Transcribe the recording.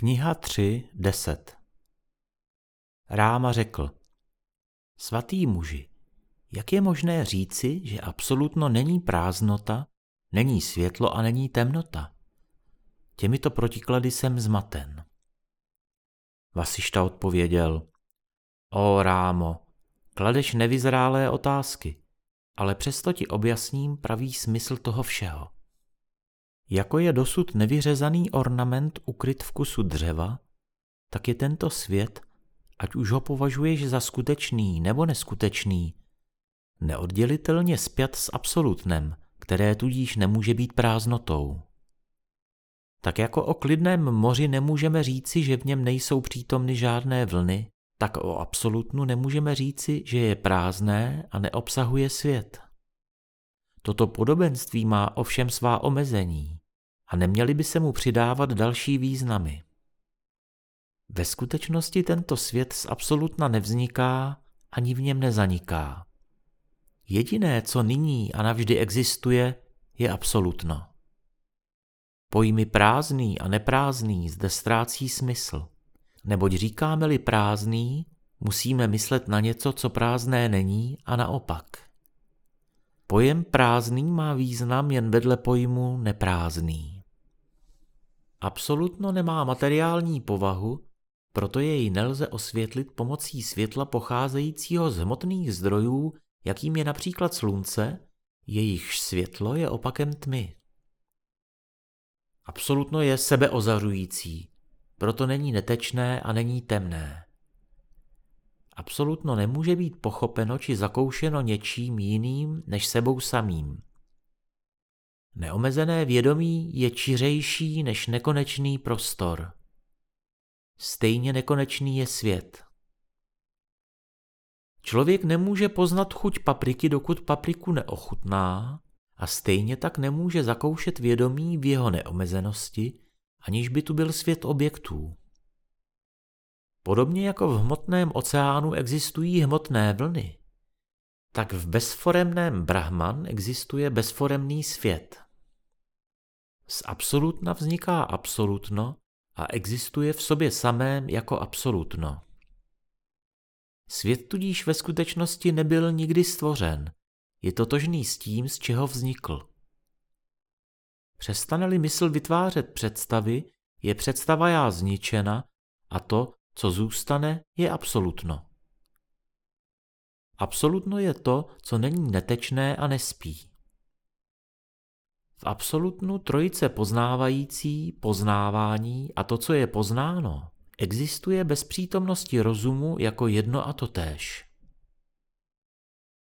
Kniha 3.10 Ráma řekl, svatý muži, jak je možné říci, že absolutno není prázdnota, není světlo a není temnota? Těmito protiklady jsem zmaten. Vasišta odpověděl, o Rámo, kladeš nevyzrálé otázky, ale přesto ti objasním pravý smysl toho všeho. Jako je dosud nevyřezaný ornament ukryt v kusu dřeva, tak je tento svět, ať už ho považuješ za skutečný nebo neskutečný, neoddělitelně spjat s absolutnem, které tudíž nemůže být prázdnotou. Tak jako o klidném moři nemůžeme říci, že v něm nejsou přítomny žádné vlny, tak o absolutnu nemůžeme říci, že je prázdné a neobsahuje svět. Toto podobenství má ovšem svá omezení a neměly by se mu přidávat další významy. Ve skutečnosti tento svět z absolutna nevzniká ani v něm nezaniká. Jediné, co nyní a navždy existuje, je absolutno. Pojmy prázdný a neprázdný zde ztrácí smysl, neboť říkáme-li prázdný, musíme myslet na něco, co prázdné není a naopak. Pojem prázdný má význam jen vedle pojmu neprázdný. Absolutno nemá materiální povahu, proto jej nelze osvětlit pomocí světla pocházejícího z hmotných zdrojů, jakým je například slunce, jejichž světlo je opakem tmy. Absolutno je sebeozařující, proto není netečné a není temné. Absolutno nemůže být pochopeno či zakoušeno něčím jiným než sebou samým. Neomezené vědomí je čiřejší než nekonečný prostor. Stejně nekonečný je svět. Člověk nemůže poznat chuť papriky, dokud papriku neochutná, a stejně tak nemůže zakoušet vědomí v jeho neomezenosti, aniž by tu byl svět objektů. Podobně jako v hmotném oceánu existují hmotné vlny, tak v bezforemném Brahman existuje bezforemný svět. Z absolutna vzniká absolutno a existuje v sobě samém jako absolutno. Svět tudíž ve skutečnosti nebyl nikdy stvořen, je totožný s tím, z čeho vznikl. Přestane-li mysl vytvářet představy, je představa já zničena a to, co zůstane, je absolutno. Absolutno je to, co není netečné a nespí. V absolutnu trojice poznávající, poznávání a to, co je poznáno, existuje bez přítomnosti rozumu jako jedno a totéž.